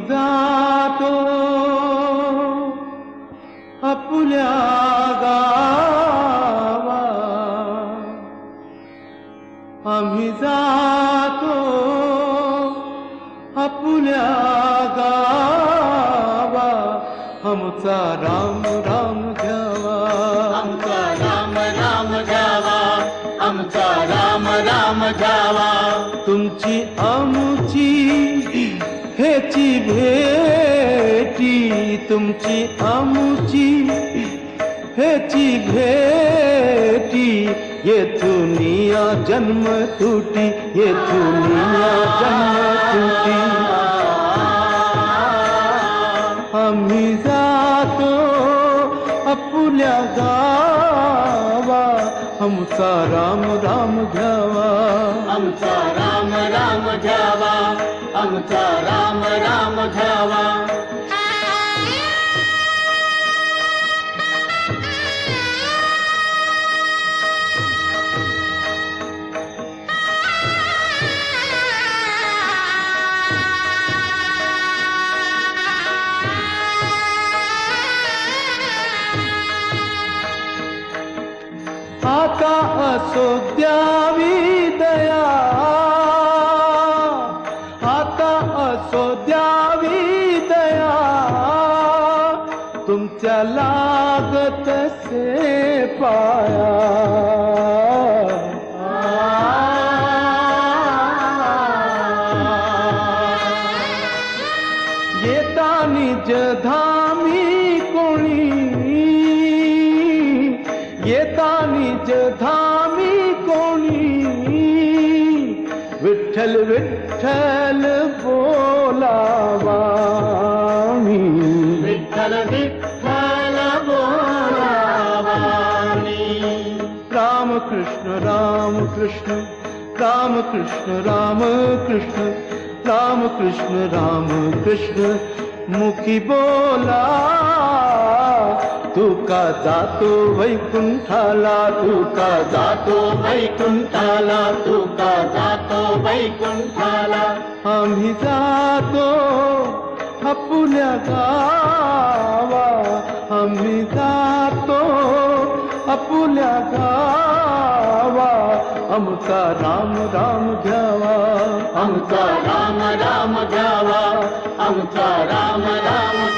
जातो आपुल्या गावा आम्ही जातो आपुल्या गावा आमचा राम राम घ्यावा आमचा राम राम घ्यावा आमचा राम राम घ्यावा तुमची आमची हेची भेटी तुमची आमची. हेची भेटी येथून या जन्म तुटी येथून या जन्म तुटी. आम्ही जातो आपुल्या गावा आमचा राम राम घ्यावा. आमचा राम राम घ्यावा. आमचा राम राम घ्यावा. आता असो द्यावी. भावी दया तुम चलागत से पाया। निज धामी कोणी येता निज धामी कोणी विठल विठल बोल। विठ्ठल विठ्ठल बोलावानी। राम कृष्ण राम कृष्ण राम कृष्ण राम कृष्ण राम कृष्ण राम कृष्ण मुखी बोला। तू जातो वैकुंठाला का जातो वैकुंठाला का जातो वैकुंठाला आम्ही जातो आपल्या गावा. आम्ही जातो आपल्या गावा. आमचा राम राम घ्यावा आमचा राम राम घ्यावा आमचा राम राम